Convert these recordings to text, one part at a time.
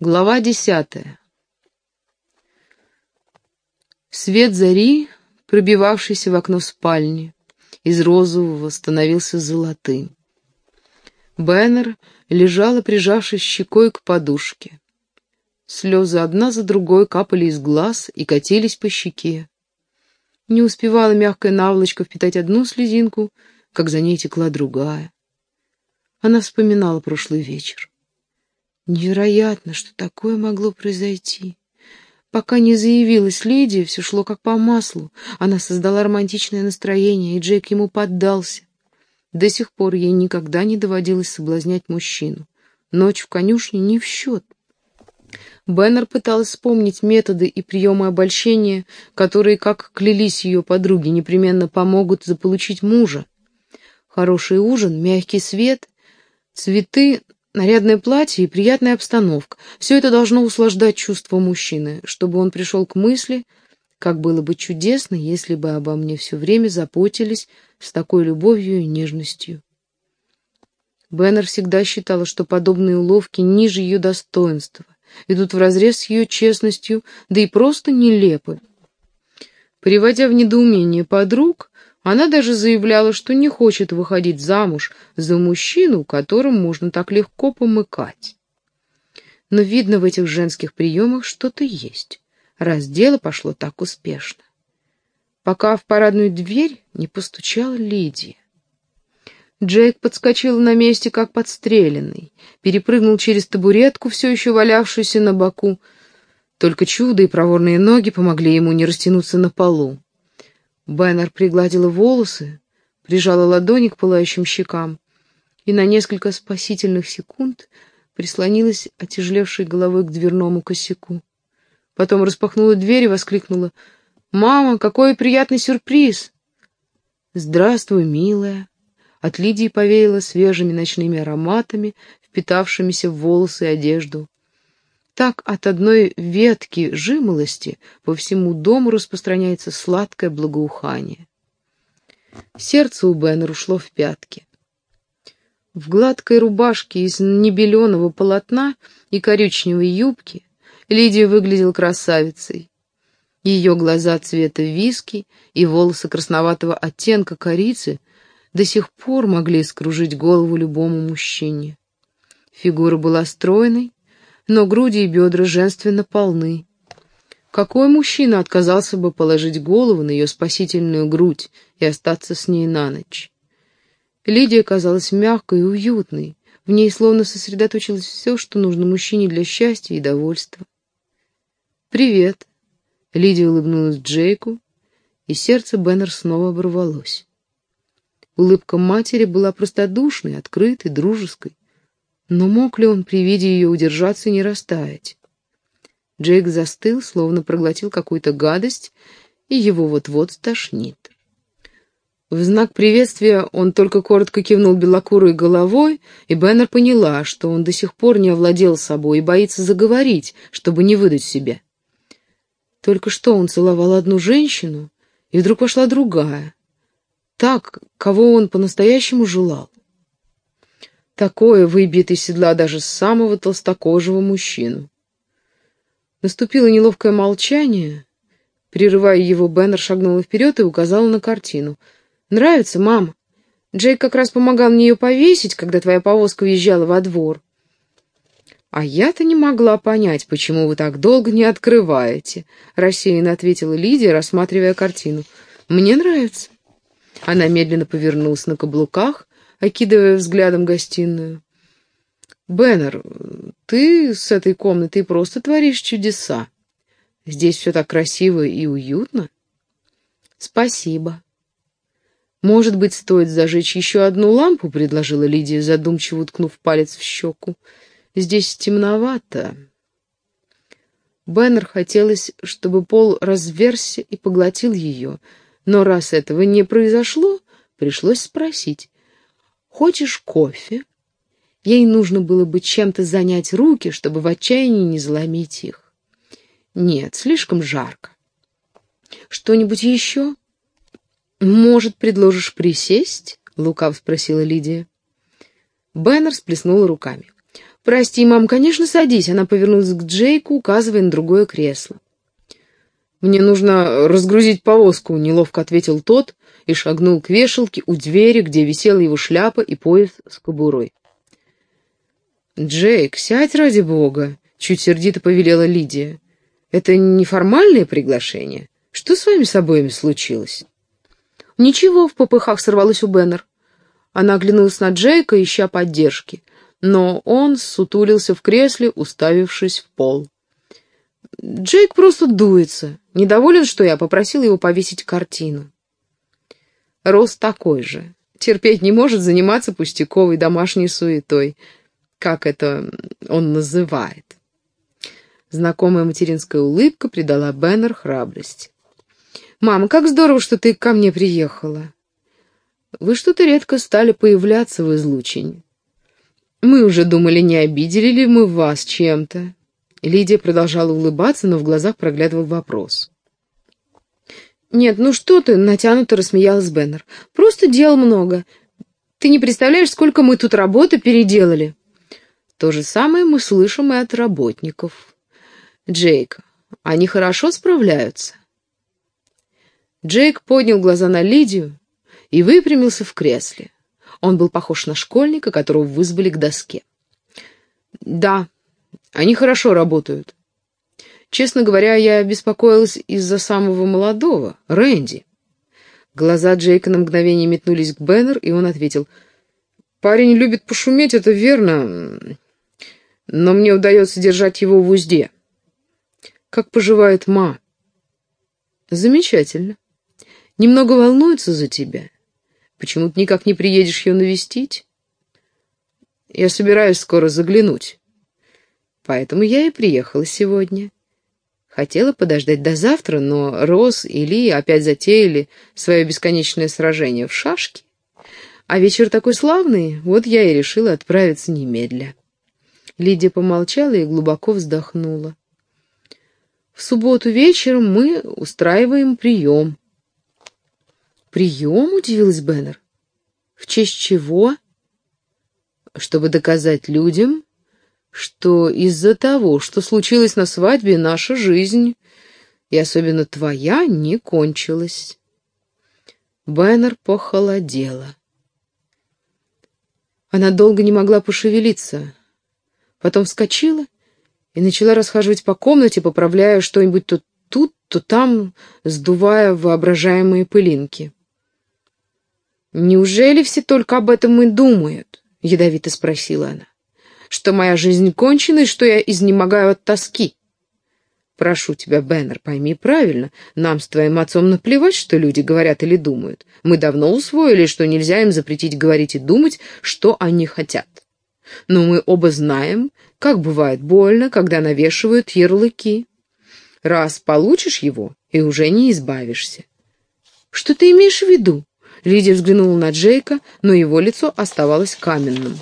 Глава десятая. Свет зари, пробивавшийся в окно спальни, из розового становился золотым. Беннер лежала, прижавшись щекой к подушке. Слезы одна за другой капали из глаз и катились по щеке. Не успевала мягкая наволочка впитать одну слезинку, как за ней текла другая. Она вспоминала прошлый вечер. Невероятно, что такое могло произойти. Пока не заявилась Лидия, все шло как по маслу. Она создала романтичное настроение, и Джейк ему поддался. До сих пор ей никогда не доводилось соблазнять мужчину. Ночь в конюшне не в счет. Беннер пыталась вспомнить методы и приемы обольщения, которые, как клялись ее подруги, непременно помогут заполучить мужа. Хороший ужин, мягкий свет, цветы, нарядное платье и приятная обстановка — все это должно услаждать чувство мужчины, чтобы он пришел к мысли, как было бы чудесно, если бы обо мне все время заботились с такой любовью и нежностью. Беннер всегда считала, что подобные уловки ниже ее достоинства идут вразрез с ее честностью, да и просто нелепы. Приводя в недоумение подруг, она даже заявляла, что не хочет выходить замуж за мужчину, которым можно так легко помыкать. Но видно в этих женских приемах что-то есть, раз дело пошло так успешно. Пока в парадную дверь не постучала Лидия. Джейк подскочил на месте, как подстреленный, перепрыгнул через табуретку, все еще валявшуюся на боку. Только чудо и проворные ноги помогли ему не растянуться на полу. Бэннер пригладила волосы, прижала ладони к пылающим щекам и на несколько спасительных секунд прислонилась отяжелевшей головой к дверному косяку. Потом распахнула дверь и воскликнула «Мама, какой приятный сюрприз!» «Здравствуй, милая!» От Лидии повеяло свежими ночными ароматами, впитавшимися в волосы и одежду. Так от одной ветки жимолости по всему дому распространяется сладкое благоухание. Сердце у Беннер ушло в пятки. В гладкой рубашке из небеленого полотна и коричневой юбки Лидия выглядела красавицей. Ее глаза цвета виски и волосы красноватого оттенка корицы до сих пор могли скружить голову любому мужчине. Фигура была стройной, но груди и бедра женственно полны. Какой мужчина отказался бы положить голову на ее спасительную грудь и остаться с ней на ночь? Лидия казалась мягкой и уютной, в ней словно сосредоточилось все, что нужно мужчине для счастья и довольства. «Привет!» — Лидия улыбнулась Джейку, и сердце Беннер снова оборвалось. Улыбка матери была простодушной, открытой, дружеской. Но мог ли он при виде ее удержаться и не растаять? Джейк застыл, словно проглотил какую-то гадость, и его вот-вот стошнит. В знак приветствия он только коротко кивнул белокурой головой, и Беннер поняла, что он до сих пор не овладел собой и боится заговорить, чтобы не выдать себя. Только что он целовал одну женщину, и вдруг пошла другая так, кого он по-настоящему желал. Такое выбьет из седла даже самого толстокожего мужчину. Наступило неловкое молчание. Прерывая его, Беннер шагнула вперед и указала на картину. «Нравится, мама? Джейк как раз помогал мне ее повесить, когда твоя повозка въезжала во двор». «А я-то не могла понять, почему вы так долго не открываете», — рассеянно ответила Лидия, рассматривая картину. «Мне нравится». Она медленно повернулась на каблуках, окидывая взглядом гостиную. «Беннер, ты с этой комнатой просто творишь чудеса. Здесь все так красиво и уютно». «Спасибо». «Может быть, стоит зажечь еще одну лампу?» — предложила Лидия, задумчиво уткнув палец в щеку. «Здесь темновато». Беннер хотелось, чтобы пол разверся и поглотил ее — но раз этого не произошло, пришлось спросить. «Хочешь кофе?» Ей нужно было бы чем-то занять руки, чтобы в отчаянии не заломить их. «Нет, слишком жарко». «Что-нибудь еще?» «Может, предложишь присесть?» — лукав спросила Лидия. Бэннер сплеснула руками. «Прости, мам, конечно, садись». Она повернулась к Джейку, указывая на другое кресло. «Мне нужно разгрузить повозку», — неловко ответил тот и шагнул к вешалке у двери, где висела его шляпа и пояс с кобурой. «Джейк, сядь ради бога», — чуть сердито повелела Лидия. «Это неформальное приглашение. Что с вами с обоими случилось?» «Ничего», — в попыхах сорвалась у Беннер. Она оглянулась на Джейка, ища поддержки, но он сутулился в кресле, уставившись в пол. Джейк просто дуется, недоволен, что я попросил его повесить картину. Рос такой же, терпеть не может заниматься пустяковой домашней суетой, как это он называет. Знакомая материнская улыбка придала Беннер храбрость. «Мама, как здорово, что ты ко мне приехала!» «Вы что-то редко стали появляться в излучине. Мы уже думали, не обидели ли мы вас чем-то?» Лидия продолжала улыбаться, но в глазах проглядывал вопрос. «Нет, ну что ты?» — натянуто рассмеялась Беннер. «Просто дел много. Ты не представляешь, сколько мы тут работы переделали». То же самое мы слышим и от работников. Джейк, они хорошо справляются? Джейк поднял глаза на Лидию и выпрямился в кресле. Он был похож на школьника, которого вызвали к доске. «Да, они хорошо работают. Честно говоря, я беспокоилась из-за самого молодого, Рэнди». Глаза Джейка на мгновение метнулись к Беннер, и он ответил, «Парень любит пошуметь, это верно, но мне удается держать его в узде». «Как поживает Ма?» «Замечательно. Немного волнуется за тебя. Почему ты никак не приедешь ее навестить? Я собираюсь скоро заглянуть. Поэтому я и приехала сегодня. Хотела подождать до завтра, но Рос и Ли опять затеяли свое бесконечное сражение в шашки. А вечер такой славный, вот я и решила отправиться немедля. Лидия помолчала и глубоко вздохнула. В субботу вечером мы устраиваем прием. «Прием?» — удивилась Беннер. «В честь чего?» «Чтобы доказать людям, что из-за того, что случилось на свадьбе, наша жизнь, и особенно твоя, не кончилась». Беннер похолодела. Она долго не могла пошевелиться, потом вскочила и начала расхаживать по комнате, поправляя что-нибудь то тут, то там, сдувая воображаемые пылинки. «Неужели все только об этом и думают?» — ядовито спросила она. «Что моя жизнь кончена и что я изнемогаю от тоски?» «Прошу тебя, Беннер, пойми правильно. Нам с твоим отцом наплевать, что люди говорят или думают. Мы давно усвоили, что нельзя им запретить говорить и думать, что они хотят. Но мы оба знаем, как бывает больно, когда навешивают ярлыки. Раз получишь его, и уже не избавишься. Что ты имеешь в виду? Лидия взглянула на Джейка, но его лицо оставалось каменным.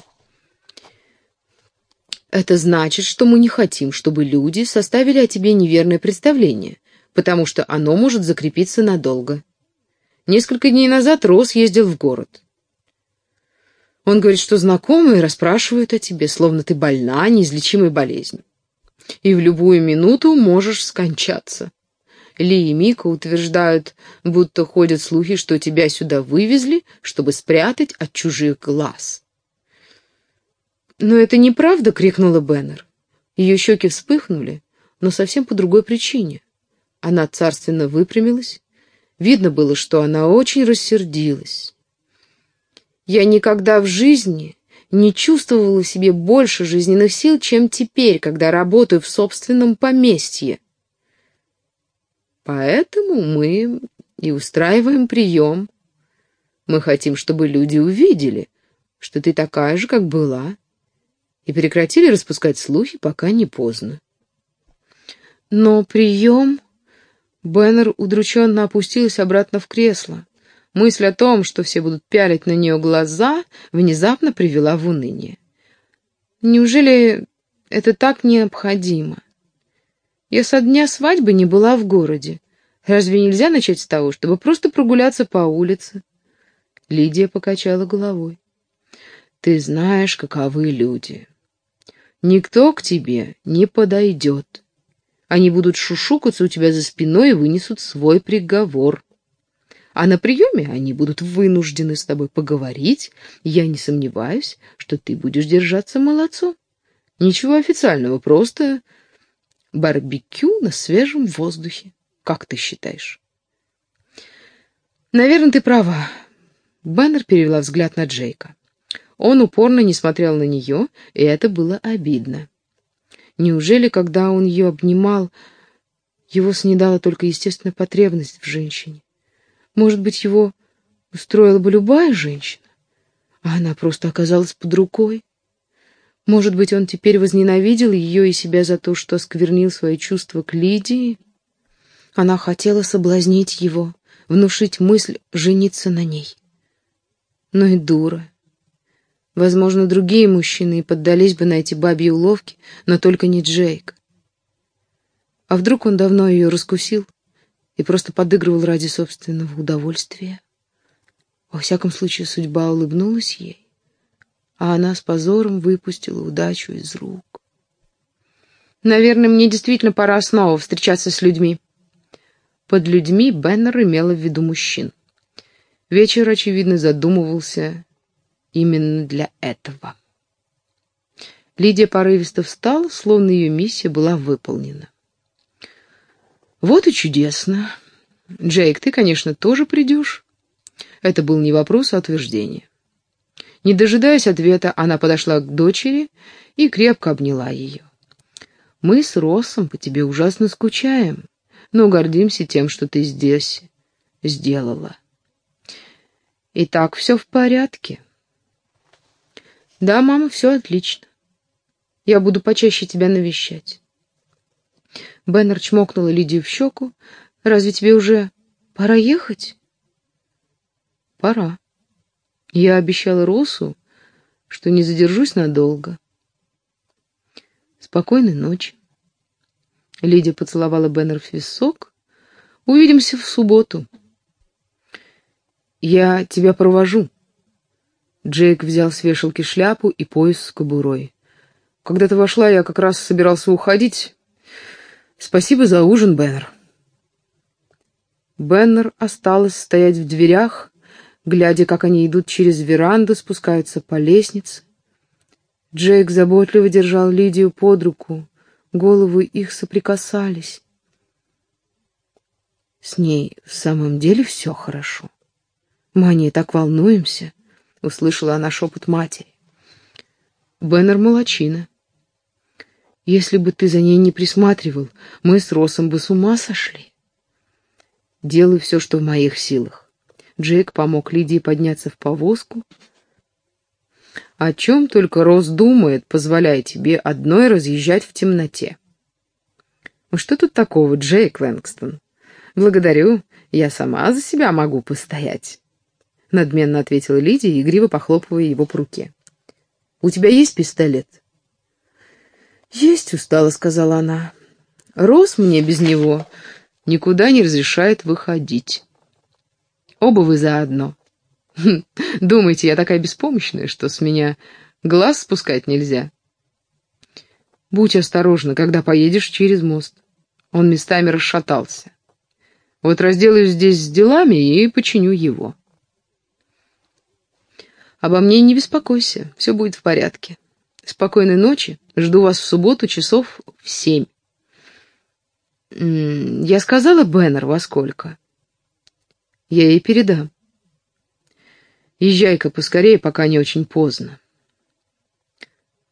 «Это значит, что мы не хотим, чтобы люди составили о тебе неверное представление, потому что оно может закрепиться надолго. Несколько дней назад Рос ездил в город. Он говорит, что знакомые расспрашивают о тебе, словно ты больна неизлечимой болезнью. И в любую минуту можешь скончаться. Ли и Мика утверждают, будто ходят слухи, что тебя сюда вывезли, чтобы спрятать от чужих глаз. «Но это неправда!» — крикнула Беннер. Ее щеки вспыхнули, но совсем по другой причине. Она царственно выпрямилась. Видно было, что она очень рассердилась. «Я никогда в жизни не чувствовала в себе больше жизненных сил, чем теперь, когда работаю в собственном поместье», Поэтому мы и устраиваем прием. Мы хотим, чтобы люди увидели, что ты такая же, как была, и прекратили распускать слухи, пока не поздно. Но прием... Беннер удрученно опустилась обратно в кресло. Мысль о том, что все будут пялить на нее глаза, внезапно привела в уныние. Неужели это так необходимо? Я со дня свадьбы не была в городе. Разве нельзя начать с того, чтобы просто прогуляться по улице?» Лидия покачала головой. «Ты знаешь, каковы люди. Никто к тебе не подойдет. Они будут шушукаться у тебя за спиной и вынесут свой приговор. А на приеме они будут вынуждены с тобой поговорить. Я не сомневаюсь, что ты будешь держаться молодцом. Ничего официального, просто барбекю на свежем воздухе. Как ты считаешь? Наверное, ты права. Баннер перевела взгляд на Джейка. Он упорно не смотрел на нее, и это было обидно. Неужели, когда он ее обнимал, его снедала только естественная потребность в женщине? Может быть, его устроила бы любая женщина, а она просто оказалась под рукой? Может быть, он теперь возненавидел ее и себя за то, что осквернил свои чувства к Лидии? Она хотела соблазнить его, внушить мысль жениться на ней. Но и дура. Возможно, другие мужчины и поддались бы на эти бабьи уловки, но только не Джейк. А вдруг он давно ее раскусил и просто подыгрывал ради собственного удовольствия? Во всяком случае, судьба улыбнулась ей, а она с позором выпустила удачу из рук. «Наверное, мне действительно пора снова встречаться с людьми». Под людьми Беннер имела в виду мужчин. Вечер, очевидно, задумывался именно для этого. Лидия порывисто встала, словно ее миссия была выполнена. «Вот и чудесно. Джейк, ты, конечно, тоже придешь?» Это был не вопрос, а утверждение. Не дожидаясь ответа, она подошла к дочери и крепко обняла ее. «Мы с Россом по тебе ужасно скучаем, но гордимся тем, что ты здесь сделала. Итак, все в порядке?» Да, мама, все отлично. Я буду почаще тебя навещать. Беннер чмокнула Лидию в щеку. Разве тебе уже пора ехать? Пора. Я обещала Росу, что не задержусь надолго. Спокойной ночи. Лидия поцеловала Беннер в висок. Увидимся в субботу. Я тебя провожу. Джейк взял с вешалки шляпу и пояс с кобурой. «Когда ты вошла, я как раз собирался уходить. Спасибо за ужин, Беннер». Беннер осталась стоять в дверях, глядя, как они идут через веранду, спускаются по лестнице. Джейк заботливо держал Лидию под руку, головы их соприкасались. С ней в самом деле все хорошо. Мы о ней так волнуемся. — услышала она шепот матери. «Беннер молочина. Если бы ты за ней не присматривал, мы с Росом бы с ума сошли. Делаю все, что в моих силах». Джейк помог Лидии подняться в повозку. «О чем только Рос думает, позволяя тебе одной разъезжать в темноте?» «Ну что тут такого, Джейк Лэнгстон? Благодарю, я сама за себя могу постоять» надменно ответила Лидия, игриво похлопывая его по руке. «У тебя есть пистолет?» «Есть, устало», — сказала она. «Рос мне без него никуда не разрешает выходить. Оба вы заодно. Думаете, я такая беспомощная, что с меня глаз спускать нельзя?» «Будь осторожна, когда поедешь через мост». Он местами расшатался. «Вот разделаюсь здесь с делами и починю его». Обо мне не беспокойся, все будет в порядке. Спокойной ночи, жду вас в субботу часов в семь. Я сказала Беннер во сколько? Я ей передам. Езжай-ка поскорее, пока не очень поздно.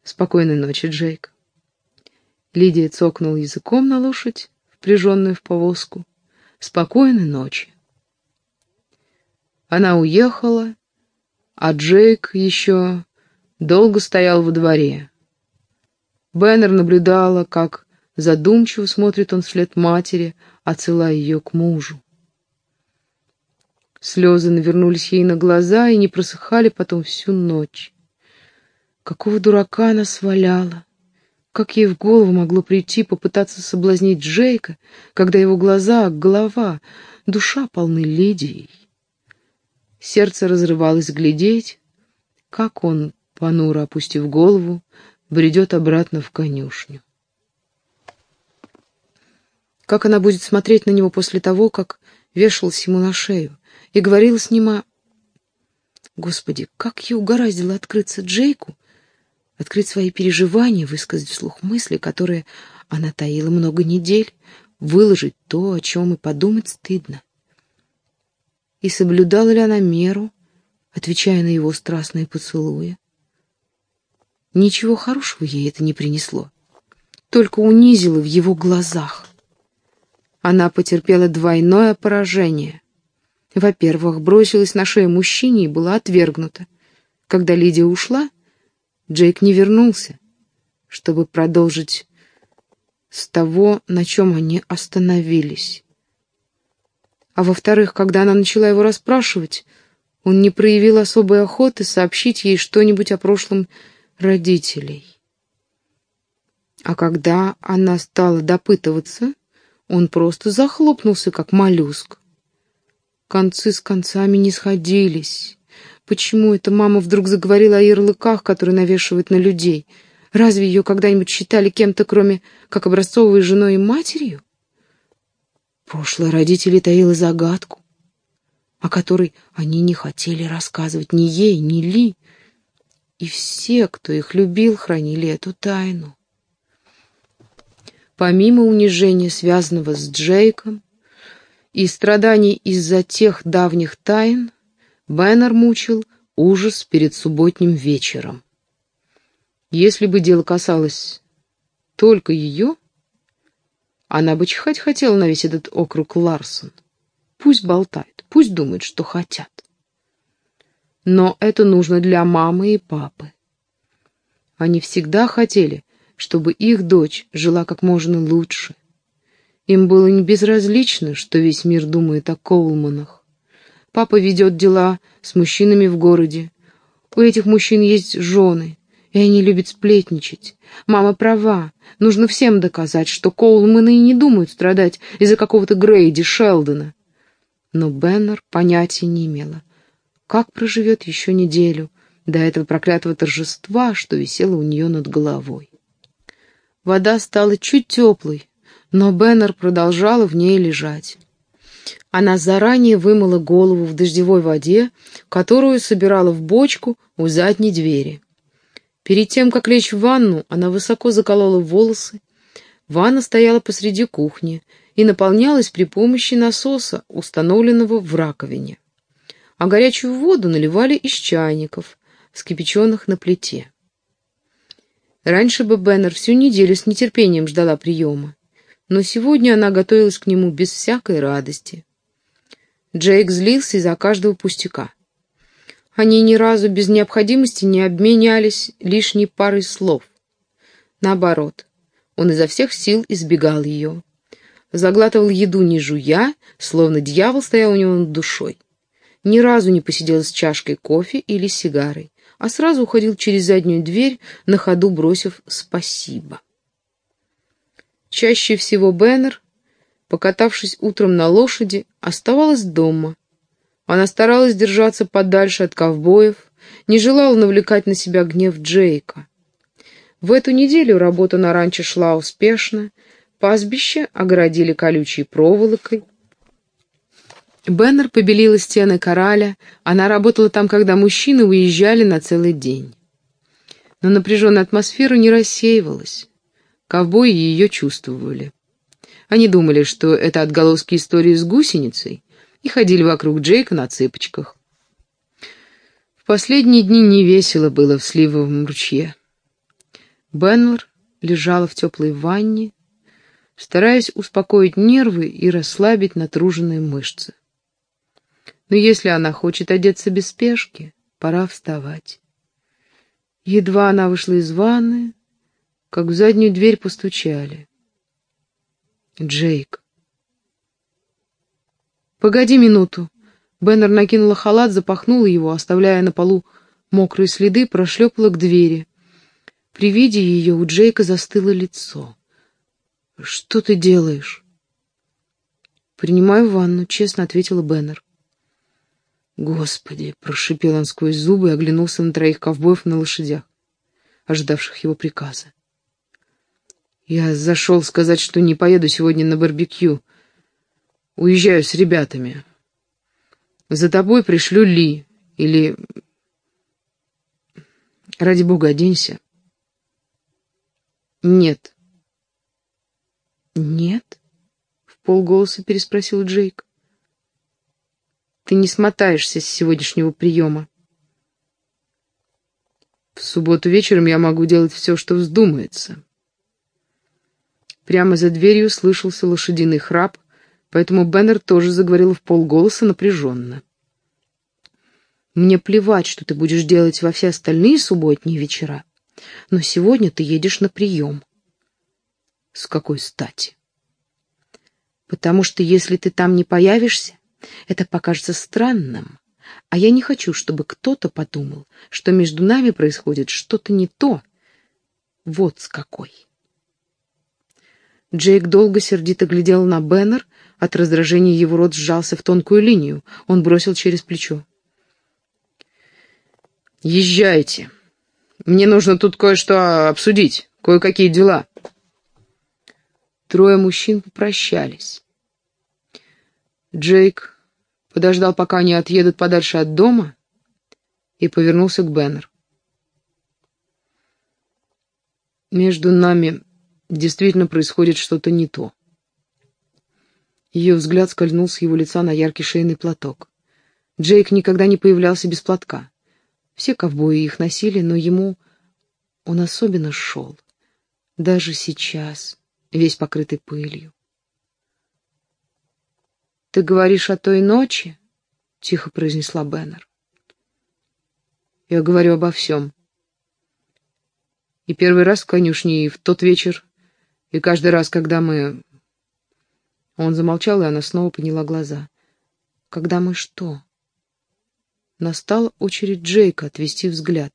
Спокойной ночи, Джейк. Лидия цокнул языком на лошадь, впряженную в повозку. Спокойной ночи. Она уехала, а Джейк еще долго стоял во дворе. Беннер наблюдала, как задумчиво смотрит он вслед матери, отсылая ее к мужу. Слезы навернулись ей на глаза и не просыхали потом всю ночь. Какого дурака она сваляла! Как ей в голову могло прийти попытаться соблазнить Джейка, когда его глаза, голова, душа полны Лидией? Сердце разрывалось глядеть, как он, понуро опустив голову, бредет обратно в конюшню. Как она будет смотреть на него после того, как вешалась ему на шею и говорила с ним о... Господи, как ей угораздило открыться Джейку, открыть свои переживания, высказать вслух мысли, которые она таила много недель, выложить то, о чем и подумать стыдно. И соблюдала ли она меру, отвечая на его страстные поцелуи? Ничего хорошего ей это не принесло, только унизило в его глазах. Она потерпела двойное поражение. Во-первых, бросилась на шею мужчине и была отвергнута. Когда Лидия ушла, Джейк не вернулся, чтобы продолжить с того, на чем они остановились. А во-вторых, когда она начала его расспрашивать, он не проявил особой охоты сообщить ей что-нибудь о прошлом родителей. А когда она стала допытываться, он просто захлопнулся, как моллюск. Концы с концами не сходились. Почему эта мама вдруг заговорила о ярлыках, которые навешивают на людей? Разве ее когда-нибудь считали кем-то, кроме как образцовой женой и матерью? Прошлое родителей таило загадку, о которой они не хотели рассказывать ни ей, ни Ли. И все, кто их любил, хранили эту тайну. Помимо унижения, связанного с Джейком, и страданий из-за тех давних тайн, Бэннер мучил ужас перед субботним вечером. Если бы дело касалось только ее, она бы чихать хотела на весь этот округ Ларсон. Пусть болтает, пусть думает, что хотят. Но это нужно для мамы и папы. Они всегда хотели, чтобы их дочь жила как можно лучше. Им было не безразлично, что весь мир думает о Коулманах. Папа ведет дела с мужчинами в городе. У этих мужчин есть жены, и они любят сплетничать. Мама права. Нужно всем доказать, что Коулманы и не думают страдать из-за какого-то Грейди Шелдона. Но Беннер понятия не имела, как проживет еще неделю до этого проклятого торжества, что висело у нее над головой. Вода стала чуть теплой, но Беннер продолжала в ней лежать. Она заранее вымыла голову в дождевой воде, которую собирала в бочку у задней двери. Перед тем, как лечь в ванну, она высоко заколола волосы. Ванна стояла посреди кухни и наполнялась при помощи насоса, установленного в раковине. А горячую воду наливали из чайников, вскипяченных на плите. Раньше бы Беннер всю неделю с нетерпением ждала приема, но сегодня она готовилась к нему без всякой радости. Джейк злился из-за каждого пустяка. Они ни разу без необходимости не обменялись лишней парой слов. Наоборот, он изо всех сил избегал ее. Заглатывал еду не жуя, словно дьявол стоял у него над душой. Ни разу не посидел с чашкой кофе или сигарой, а сразу уходил через заднюю дверь, на ходу бросив «спасибо». Чаще всего Беннер, покатавшись утром на лошади, оставалась дома, она старалась держаться подальше от ковбоев, не желала навлекать на себя гнев Джейка. В эту неделю работа на ранчо шла успешно, пастбище огородили колючей проволокой. Беннер побелила стены кораля, она работала там, когда мужчины уезжали на целый день. Но напряженная атмосфера не рассеивалась. Ковбои ее чувствовали. Они думали, что это отголоски истории с гусеницей, и ходили вокруг Джейка на цыпочках. В последние дни не весело было в сливовом ручье. Беннер лежала в теплой ванне, стараясь успокоить нервы и расслабить натруженные мышцы. Но если она хочет одеться без спешки, пора вставать. Едва она вышла из ванны, как в заднюю дверь постучали. Джейк. «Погоди минуту». Беннер накинула халат, запахнула его, оставляя на полу мокрые следы, прошлепала к двери. При виде ее у Джейка застыло лицо. «Что ты делаешь?» «Принимаю ванну», — честно ответила Беннер. «Господи!» — прошипел он сквозь зубы и оглянулся на троих ковбоев на лошадях. ожидавших его приказа. «Я зашел сказать, что не поеду сегодня на барбекю. Уезжаю с ребятами. За тобой пришлю Ли. Или... Ради бога, оденься». «Нет». «Нет?» — в полголоса переспросил Джейк. «Ты не смотаешься с сегодняшнего приема». В субботу вечером я могу делать все, что вздумается. Прямо за дверью слышался лошадиный храп, поэтому Беннер тоже заговорил в полголоса напряженно. «Мне плевать, что ты будешь делать во все остальные субботние вечера, но сегодня ты едешь на прием». «С какой стати?» «Потому что если ты там не появишься, это покажется странным, а я не хочу, чтобы кто-то подумал, что между нами происходит что-то не то. Вот с какой. Джейк долго сердито глядел на Беннер, от раздражения его рот сжался в тонкую линию. Он бросил через плечо. «Езжайте. Мне нужно тут кое-что обсудить, кое-какие дела». Трое мужчин попрощались. Джейк подождал, пока они отъедут подальше от дома, и повернулся к Беннер. «Между нами действительно происходит что-то не то». Ее взгляд скользнул с его лица на яркий шейный платок. Джейк никогда не появлялся без платка. Все ковбои их носили, но ему он особенно шел. Даже сейчас, весь покрытый пылью. «Ты говоришь о той ночи?» — тихо произнесла Беннер. «Я говорю обо всем. И первый раз в конюшне, и в тот вечер, и каждый раз, когда мы...» Он замолчал, и она снова подняла глаза. «Когда мы что?» Настала очередь Джейка отвести взгляд.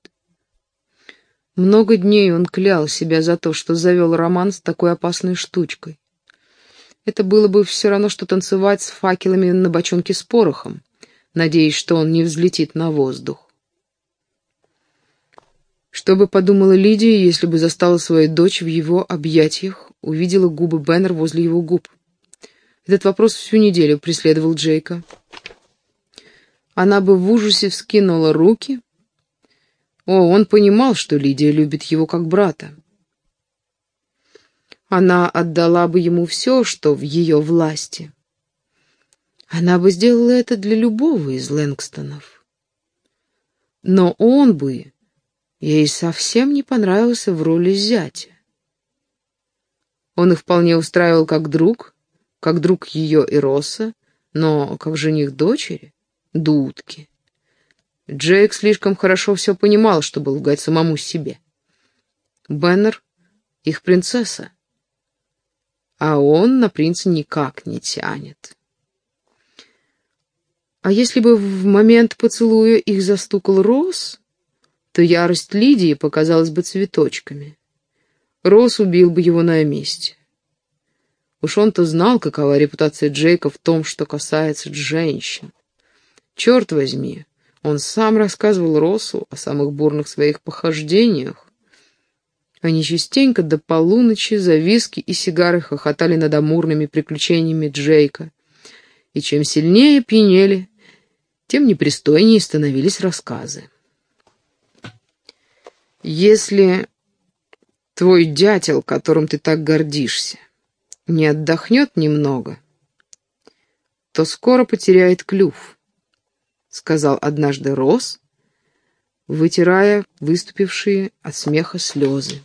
Много дней он клял себя за то, что завел роман с такой опасной штучкой. Это было бы все равно, что танцевать с факелами на бочонке с порохом, надеясь, что он не взлетит на воздух. Что бы подумала Лидия, если бы застала свою дочь в его объятиях, увидела губы Беннер возле его губ? Этот вопрос всю неделю преследовал Джейка. Она бы в ужасе вскинула руки. О, он понимал, что Лидия любит его как брата. Она отдала бы ему все, что в ее власти. Она бы сделала это для любого из Лэнгстонов. Но он бы ей совсем не понравился в роли зятя. Он их вполне устраивал как друг, как друг ее и Росса, но как жених дочери — дудки. Джейк слишком хорошо все понимал, чтобы лгать самому себе. Беннер — их принцесса а он на принца никак не тянет. А если бы в момент поцелуя их застукал Рос, то ярость Лидии показалась бы цветочками. Рос убил бы его на месте. Уж он-то знал, какова репутация Джейка в том, что касается женщин. Черт возьми, он сам рассказывал Росу о самых бурных своих похождениях, они частенько до полуночи за виски и сигары хохотали над амурными приключениями Джейка. И чем сильнее пьянели, тем непристойнее становились рассказы. Если твой дятел, которым ты так гордишься, не отдохнет немного, то скоро потеряет клюв, — сказал однажды Рос, вытирая выступившие от смеха слезы.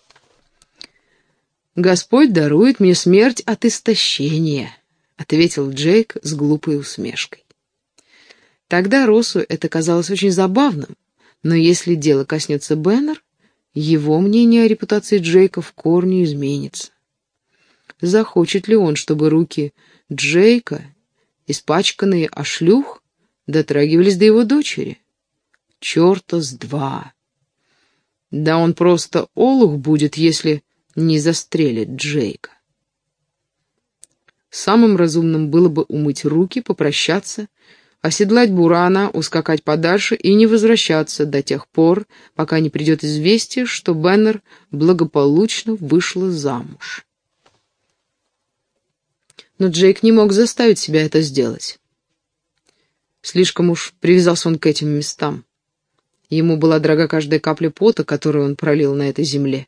«Господь дарует мне смерть от истощения», — ответил Джейк с глупой усмешкой. Тогда Росу это казалось очень забавным, но если дело коснется Беннер, его мнение о репутации Джейка в корне изменится. Захочет ли он, чтобы руки Джейка, испачканные о шлюх, дотрагивались до его дочери? Черта с два! Да он просто олух будет, если не застрелит Джейка. Самым разумным было бы умыть руки, попрощаться, оседлать бурана, ускакать подальше и не возвращаться до тех пор, пока не придет известие, что Беннер благополучно вышла замуж. Но Джейк не мог заставить себя это сделать. Слишком уж привязался он к этим местам. Ему была дорога каждая капля пота, которую он пролил на этой земле.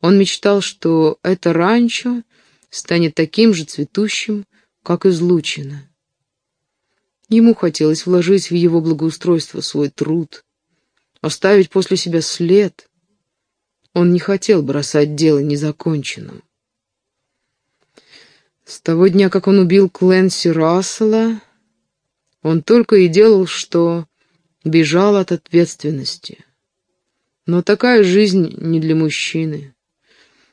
Он мечтал, что это ранчо станет таким же цветущим, как излучина. Ему хотелось вложить в его благоустройство свой труд, оставить после себя след. Он не хотел бросать дело незаконченным. С того дня, как он убил Кленси Рассела, он только и делал, что бежал от ответственности. Но такая жизнь не для мужчины.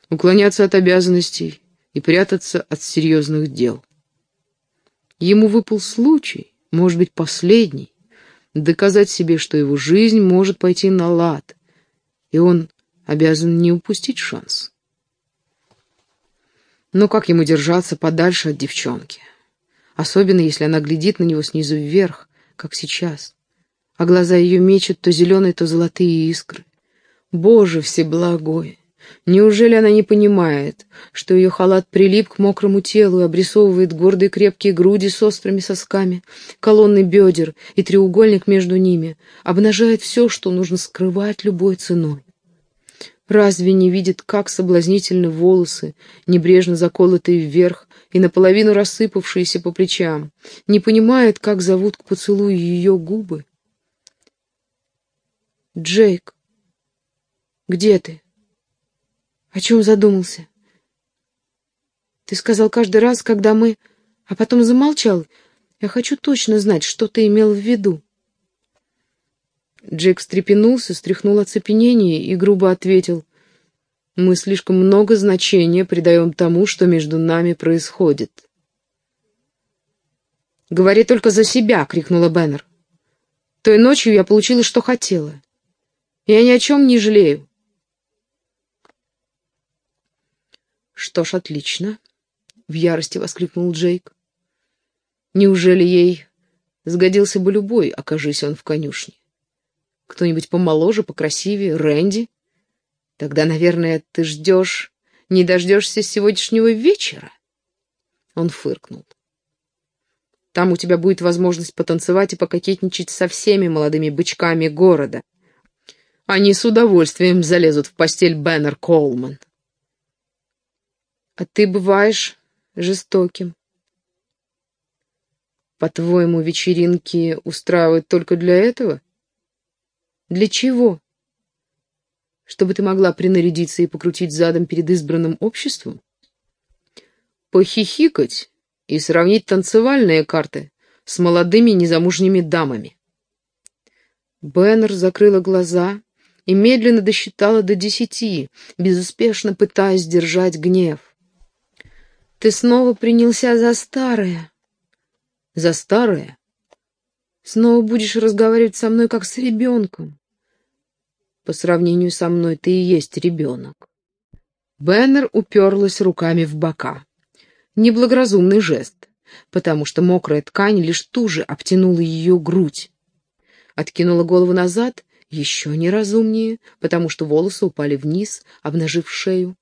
Уклоняться от обязанностей и прятаться от серьезных дел. Ему выпал случай, может быть, последний, доказать себе, что его жизнь может пойти на лад, и он обязан не упустить шанс. Но как ему держаться подальше от девчонки? Особенно, если она глядит на него снизу вверх, как сейчас, а глаза ее мечут то зеленые, то золотые искры. Боже всеблагой! Неужели она не понимает, что ее халат прилип к мокрому телу и обрисовывает гордые крепкие груди с острыми сосками, колонны бедер и треугольник между ними, обнажает все, что нужно скрывать любой ценой? Разве не видит, как соблазнительны волосы, небрежно заколотые вверх и наполовину рассыпавшиеся по плечам? Не понимает, как зовут к поцелую ее губы? «Джейк, где ты?» О чем задумался? Ты сказал каждый раз, когда мы... А потом замолчал. Я хочу точно знать, что ты имел в виду. Джек встрепенулся, стряхнул оцепенение и грубо ответил. Мы слишком много значения придаем тому, что между нами происходит. «Говори только за себя!» — крикнула Беннер. «Той ночью я получила, что хотела. Я ни о чем не жалею. «Что ж, отлично!» — в ярости воскликнул Джейк. «Неужели ей сгодился бы любой, окажись он в конюшне? Кто-нибудь помоложе, покрасивее, Рэнди? Тогда, наверное, ты ждешь, не дождешься сегодняшнего вечера?» Он фыркнул. «Там у тебя будет возможность потанцевать и пококетничать со всеми молодыми бычками города. Они с удовольствием залезут в постель Беннер Колман». А ты бываешь жестоким. По-твоему, вечеринки устраивают только для этого? Для чего? Чтобы ты могла принарядиться и покрутить задом перед избранным обществом? Похихикать и сравнить танцевальные карты с молодыми незамужними дамами. Беннер закрыла глаза и медленно досчитала до десяти, безуспешно пытаясь сдержать гнев. Ты снова принялся за старое. За старое? Снова будешь разговаривать со мной, как с ребенком. По сравнению со мной ты и есть ребенок. Беннер уперлась руками в бока. Неблагоразумный жест, потому что мокрая ткань лишь туже обтянула ее грудь. Откинула голову назад, еще неразумнее, потому что волосы упали вниз, обнажив шею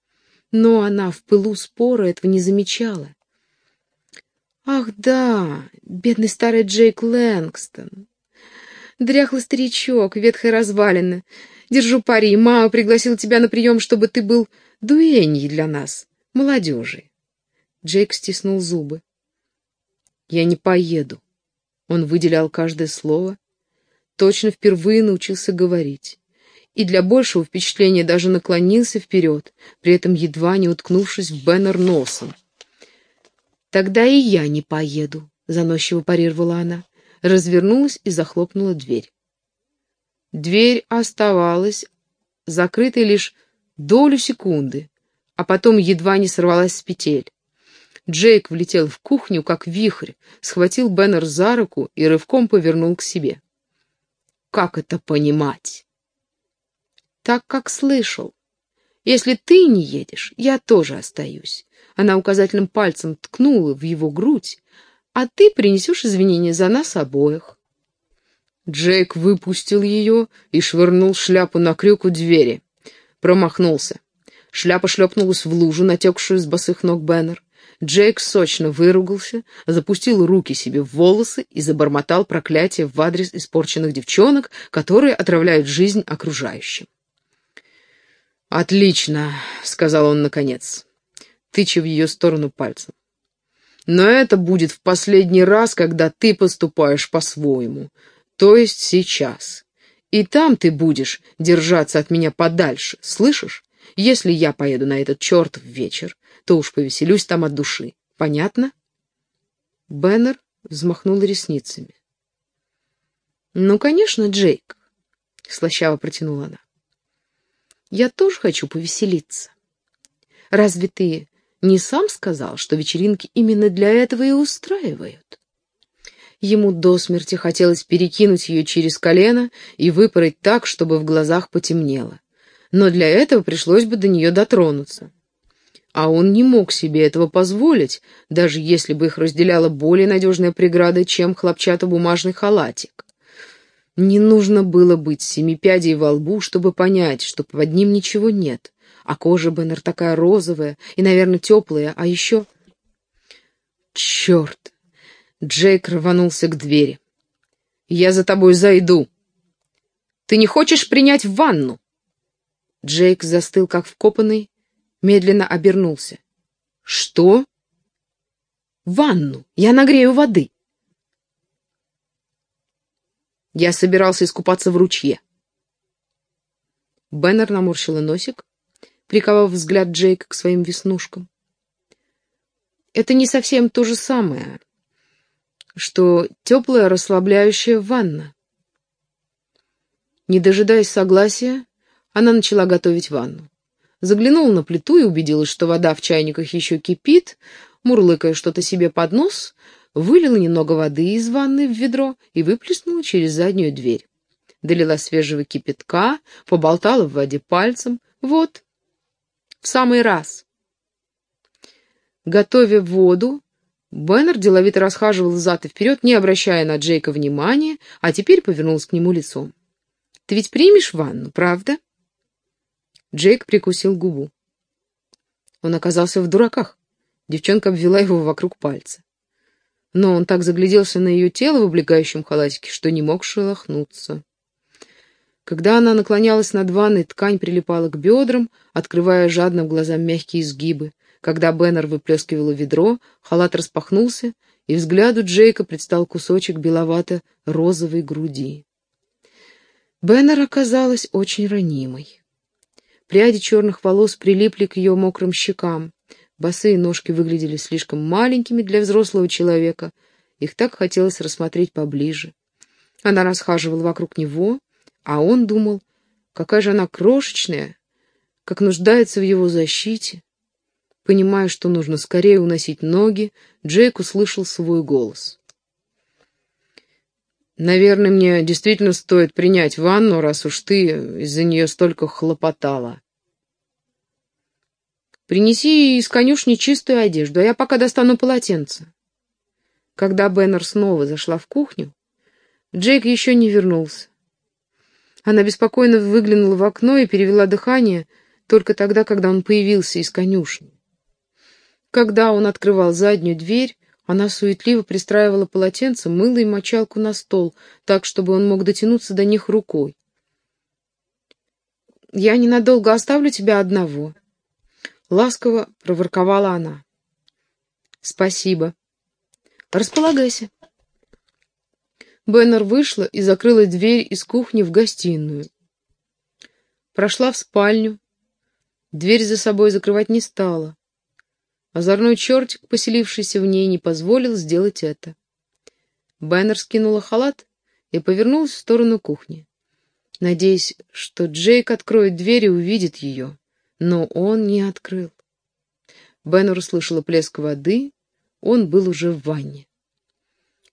но она в пылу спора этого не замечала. Ах да, бедный старый Джейк Лэнгстон. Дряхлый старичок, ветхая развалина. Держу пари, мама пригласил тебя на прием, чтобы ты был дуэньей для нас, молодежи. Джейк стиснул зубы. Я не поеду. Он выделял каждое слово. Точно впервые научился говорить и для большего впечатления даже наклонился вперед, при этом едва не уткнувшись в Беннер носом. «Тогда и я не поеду», — заносчиво парировала она, развернулась и захлопнула дверь. Дверь оставалась закрытой лишь долю секунды, а потом едва не сорвалась с петель. Джейк влетел в кухню, как вихрь, схватил Беннер за руку и рывком повернул к себе. «Как это понимать?» так, как слышал. Если ты не едешь, я тоже остаюсь. Она указательным пальцем ткнула в его грудь, а ты принесешь извинения за нас обоих. Джейк выпустил ее и швырнул шляпу на крюк у двери. Промахнулся. Шляпа шлепнулась в лужу, натекшую с босых ног Беннер. Джейк сочно выругался, запустил руки себе в волосы и забормотал проклятие в адрес испорченных девчонок, которые отравляют жизнь окружающим. «Отлично», — сказал он наконец, тыча в ее сторону пальцем. «Но это будет в последний раз, когда ты поступаешь по-своему, то есть сейчас. И там ты будешь держаться от меня подальше, слышишь? Если я поеду на этот чертов вечер, то уж повеселюсь там от души. Понятно?» Беннер взмахнул ресницами. «Ну, конечно, Джейк», — слащаво протянула она. «Я тоже хочу повеселиться. Разве ты не сам сказал, что вечеринки именно для этого и устраивают?» Ему до смерти хотелось перекинуть ее через колено и выпороть так, чтобы в глазах потемнело но для этого пришлось бы до нее дотронуться. А он не мог себе этого позволить, даже если бы их разделяла более надежная преграда, чем хлопчатобумажный халатик. Не нужно было быть семипядей во лбу, чтобы понять, что под ним ничего нет, а кожа Беннер такая розовая и, наверное, теплая, а еще... Черт! Джейк рванулся к двери. «Я за тобой зайду. Ты не хочешь принять ванну?» Джейк застыл, как вкопанный, медленно обернулся. «Что?» «Ванну! Я нагрею воды!» Я собирался искупаться в ручье. Беннер наморщила носик, приковав взгляд Джейка к своим веснушкам. Это не совсем то же самое, что теплая расслабляющая ванна. Не дожидаясь согласия, она начала готовить ванну. Заглянула на плиту и убедилась, что вода в чайниках еще кипит, мурлыкая что-то себе под нос, вылила немного воды из ванны в ведро и выплеснула через заднюю дверь. Долила свежего кипятка, поболтала в воде пальцем. Вот, в самый раз. Готовя воду, Беннер деловито расхаживал взад и вперед, не обращая на Джейка внимания, а теперь повернулся к нему лицом. «Ты ведь примешь ванну, правда?» Джейк прикусил губу. Он оказался в дураках. Девчонка обвела его вокруг пальца. Но он так загляделся на ее тело в облегающем халатике, что не мог шелохнуться. Когда она наклонялась над ванной, ткань прилипала к бедрам, открывая жадно глазам мягкие изгибы. Когда Беннер выплескивал ведро, халат распахнулся, и взгляду Джейка предстал кусочек беловато-розовой груди. Беннер оказалась очень ранимой. Пряди черных волос прилипли к ее мокрым щекам. Босые ножки выглядели слишком маленькими для взрослого человека. Их так хотелось рассмотреть поближе. Она расхаживала вокруг него, а он думал, какая же она крошечная, как нуждается в его защите. Понимая, что нужно скорее уносить ноги, Джейк услышал свой голос. Наверное, мне действительно стоит принять ванну, раз уж ты из-за нее столько хлопотала. Принеси из конюшни чистую одежду, а я пока достану полотенце. Когда Беннер снова зашла в кухню, Джейк еще не вернулся. Она беспокойно выглянула в окно и перевела дыхание только тогда, когда он появился из конюшни. Когда он открывал заднюю дверь, она суетливо пристраивала полотенце, мыло и мочалку на стол, так, чтобы он мог дотянуться до них рукой. «Я ненадолго оставлю тебя одного», — ласково проворковала она. «Спасибо. Располагайся». Беннер вышла и закрыла дверь из кухни в гостиную. Прошла в спальню. Дверь за собой закрывать не стала. Озорной чертик, поселившийся в ней, не позволил сделать это. Бэннер скинула халат и повернулась в сторону кухни, надеясь, что Джейк откроет дверь и увидит ее, но он не открыл. Бэннер услышала плеск воды, он был уже в ванне.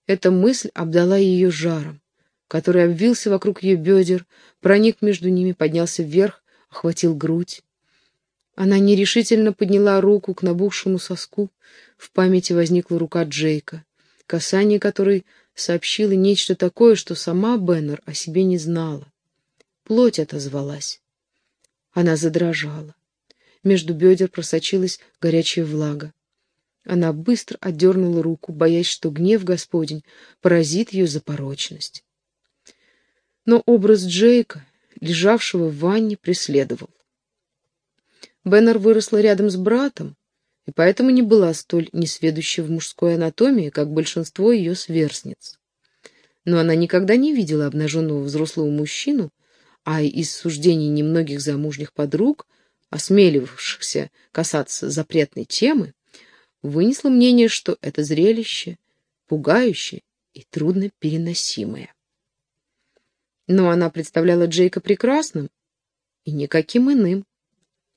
Эта мысль обдала ее жаром, который обвился вокруг ее бедер, проник между ними, поднялся вверх, охватил грудь. Она нерешительно подняла руку к набухшему соску. В памяти возникла рука Джейка. касание которой сообщило нечто такое, что сама Беннер о себе не знала. Плоть отозвалась. Она задрожала. Между бедер просочилась горячая влага. Она быстро отдернула руку, боясь, что гнев Господень поразит ее за порочность. Но образ Джейка, лежавшего в ванне, преследовал. Беннер выросла рядом с братом, и поэтому не была столь несведуща в мужской анатомии, как большинство ее сверстниц. Но она никогда не видела обнаженного взрослого мужчину, а из суждений немногих замужних подруг, осмеливавшихся касаться запретной темы, вынесла мнение, что это зрелище пугающее и трудно переносимое. Но она представляла Джейка прекрасным и никаким иным.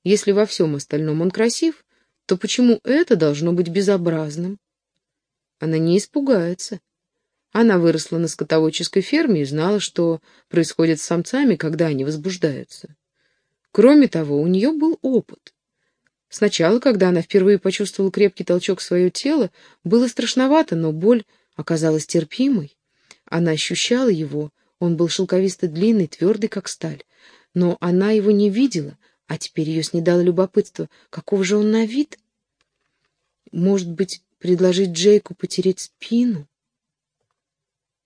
Если во всем остальном он красив, то почему это должно быть безобразным? Она не испугается. Она выросла на скотоводческой ферме и знала, что происходит с самцами, когда они возбуждаются. Кроме того, у нее был опыт. Сначала, когда она впервые почувствовала крепкий толчок в свое тело, было страшновато, но боль оказалась терпимой. Она ощущала его, он был шелковисто длинный, твердый, как сталь. Но она его не видела, а теперь ее снедало любопытство. Каков же он на вид? Может быть, предложить Джейку потереть спину?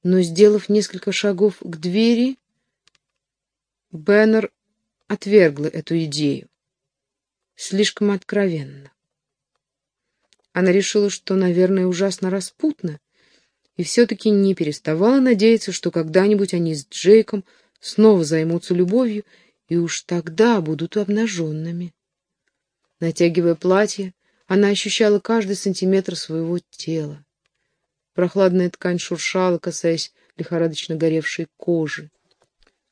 Но, сделав несколько шагов к двери, Беннер отвергла эту идею. Слишком откровенно. Она решила, что, наверное, ужасно распутно, и все-таки не переставала надеяться, что когда-нибудь они с Джейком снова займутся любовью и уж тогда будут обнаженными. Натягивая платье, она ощущала каждый сантиметр своего тела. Прохладная ткань шуршала, касаясь лихорадочно горевшей кожи.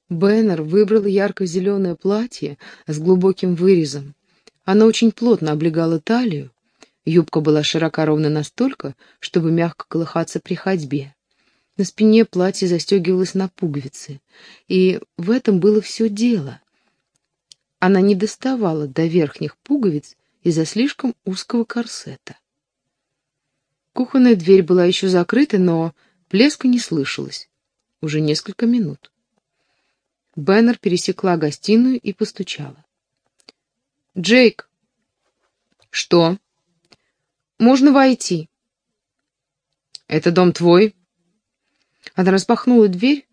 Беннер выбрала ярко-зеленое платье с глубоким вырезом. Оно очень плотно облегало талию. Юбка была широка ровно настолько, чтобы мягко колыхаться при ходьбе. На спине платье застегивалось на пуговицы, и в этом было все дело. Она не доставала до верхних пуговиц из-за слишком узкого корсета. Кухонная дверь была еще закрыта, но плеска не слышалось. Уже несколько минут. Беннер пересекла гостиную и постучала. «Джейк!» «Что?» «Можно войти?» «Это дом твой?» Она распахнула дверь.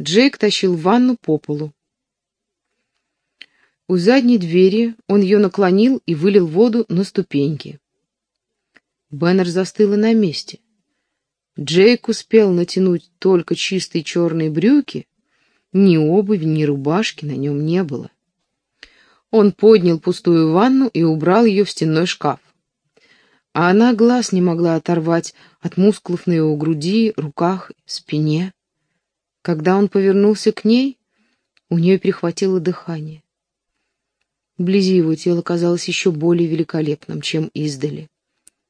Джейк тащил ванну по полу. У задней двери он ее наклонил и вылил воду на ступеньки. Беннер застыла на месте. Джейк успел натянуть только чистые черные брюки, ни обуви, ни рубашки на нем не было. Он поднял пустую ванну и убрал ее в стенной шкаф. А она глаз не могла оторвать от мускулов на его груди, руках, спине. Когда он повернулся к ней, у нее перехватило дыхание. Вблизи его тело казалось еще более великолепным, чем издали.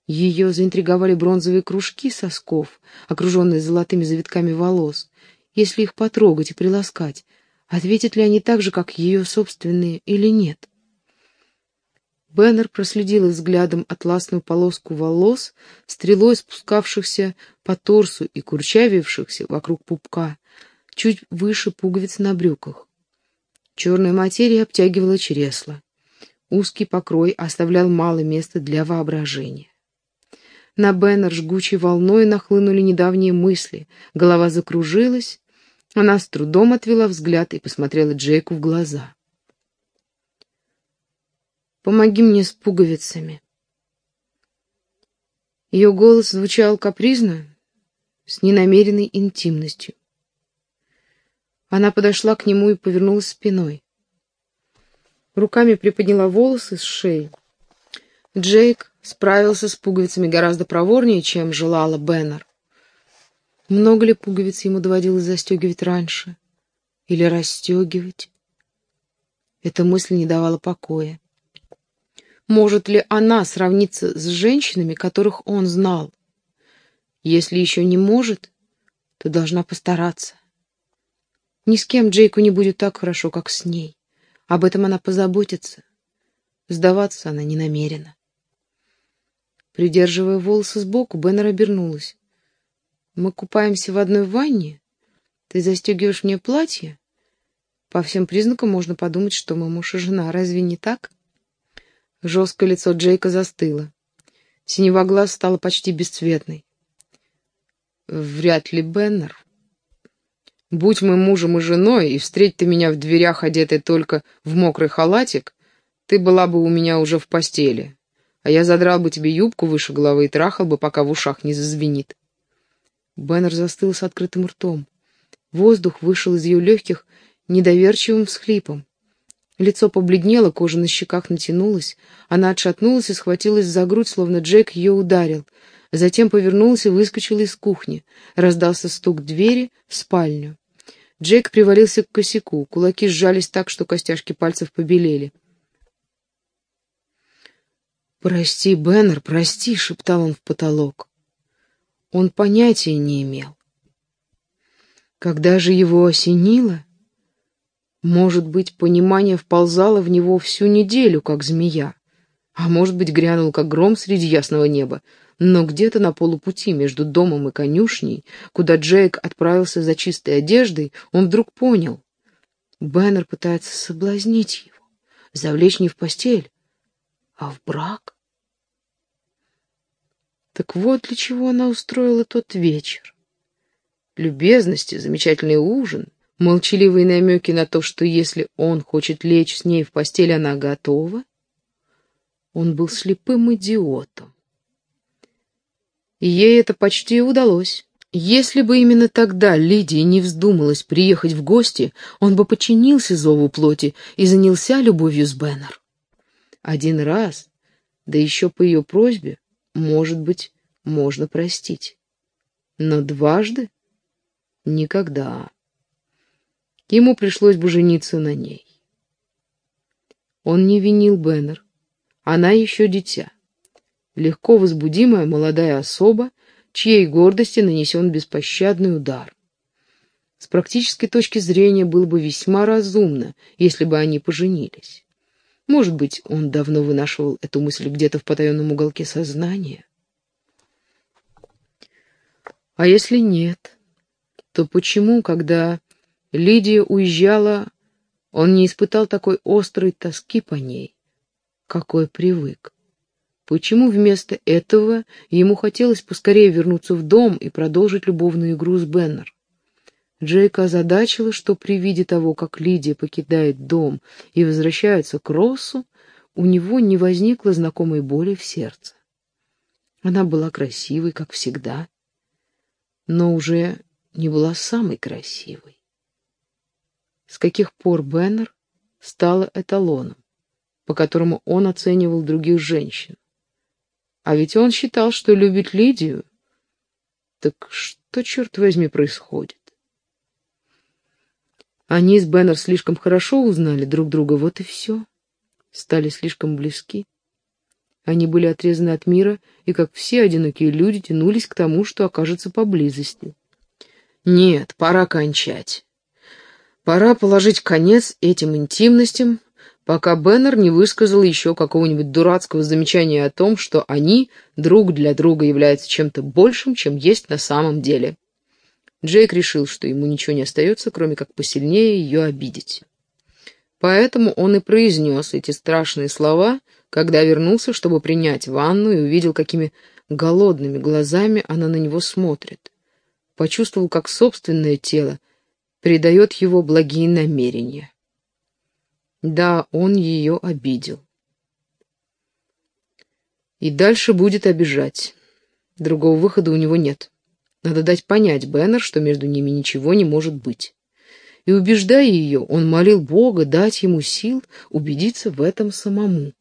Ее заинтриговали бронзовые кружки сосков, окруженные золотыми завитками волос. Если их потрогать и приласкать, ответят ли они так же, как ее собственные, или нет? Беннер проследила взглядом атласную полоску волос, стрелой спускавшихся по торсу и курчавившихся вокруг пупка, чуть выше пуговиц на брюках. Черная материя обтягивала чресла. Узкий покрой оставлял мало места для воображения. На Беннер жгучей волной нахлынули недавние мысли. Голова закружилась. Она с трудом отвела взгляд и посмотрела Джейку в глаза. «Помоги мне с пуговицами». Ее голос звучал капризно, с ненамеренной интимностью. Она подошла к нему и повернулась спиной. Руками приподняла волосы с шеи. Джейк справился с пуговицами гораздо проворнее, чем желала Беннер. Много ли пуговиц ему доводилось застегивать раньше? Или расстегивать? Эта мысль не давала покоя. Может ли она сравниться с женщинами, которых он знал? Если еще не может, то должна постараться. Ни с кем Джейку не будет так хорошо, как с ней. Об этом она позаботится. Сдаваться она не намерена. Придерживая волосы сбоку, Беннер обернулась. Мы купаемся в одной ванне? Ты застегиваешь мне платье? По всем признакам можно подумать, что мы муж и жена. Разве не так? Жесткое лицо Джейка застыло. Синева глаз стала почти бесцветной. Вряд ли Беннер. Будь мы мужем и женой, и встреть ты меня в дверях, одетой только в мокрый халатик, ты была бы у меня уже в постели, а я задрал бы тебе юбку выше головы и трахал бы, пока в ушах не зазвенит. Беннер застыл с открытым ртом. Воздух вышел из ее легких недоверчивым всхлипом. Лицо побледнело, кожа на щеках натянулась. Она отшатнулась и схватилась за грудь, словно Джек ее ударил. Затем повернулась и выскочила из кухни. Раздался стук двери в спальню. Джек привалился к косяку, кулаки сжались так, что костяшки пальцев побелели. «Прости, Беннер, прости», — шептал он в потолок. Он понятия не имел. Когда же его осенило, может быть, понимание вползало в него всю неделю, как змея, а может быть, грянул, как гром среди ясного неба, но где-то на полупути между домом и конюшней, куда Джейк отправился за чистой одеждой, он вдруг понял. Беннер пытается соблазнить его, завлечь не в постель, а в брак. Так вот для чего она устроила тот вечер. Любезности, замечательный ужин, молчаливые намеки на то, что если он хочет лечь с ней в постель, она готова. Он был слепым идиотом. Ей это почти удалось. Если бы именно тогда Лидия не вздумалась приехать в гости, он бы подчинился зову плоти и занялся любовью с Беннер. Один раз, да еще по ее просьбе, может быть, можно простить. Но дважды? Никогда. Ему пришлось бы жениться на ней. Он не винил Беннер. Она еще дитя легко возбудимая молодая особа, чьей гордости нанесен беспощадный удар. С практической точки зрения было бы весьма разумно, если бы они поженились. Может быть, он давно вынашивал эту мысль где-то в потаенном уголке сознания? А если нет, то почему, когда Лидия уезжала, он не испытал такой острой тоски по ней, какой привык? Почему вместо этого ему хотелось поскорее вернуться в дом и продолжить любовную игру с Беннер? Джейка озадачила, что при виде того, как Лидия покидает дом и возвращается к Россу, у него не возникло знакомой боли в сердце. Она была красивой, как всегда, но уже не была самой красивой. С каких пор Беннер стала эталоном, по которому он оценивал других женщин? А ведь он считал, что любит Лидию. Так что, черт возьми, происходит? Они с Беннер слишком хорошо узнали друг друга, вот и все. Стали слишком близки. Они были отрезаны от мира, и, как все одинокие люди, тянулись к тому, что окажется поблизости. Нет, пора кончать. Пора положить конец этим интимностям, пока Беннер не высказал еще какого-нибудь дурацкого замечания о том, что они друг для друга являются чем-то большим, чем есть на самом деле. Джейк решил, что ему ничего не остается, кроме как посильнее ее обидеть. Поэтому он и произнес эти страшные слова, когда вернулся, чтобы принять ванну, и увидел, какими голодными глазами она на него смотрит. Почувствовал, как собственное тело придает его благие намерения. Да, он ее обидел. И дальше будет обижать. Другого выхода у него нет. Надо дать понять Беннер, что между ними ничего не может быть. И убеждая ее, он молил Бога дать ему сил убедиться в этом самому.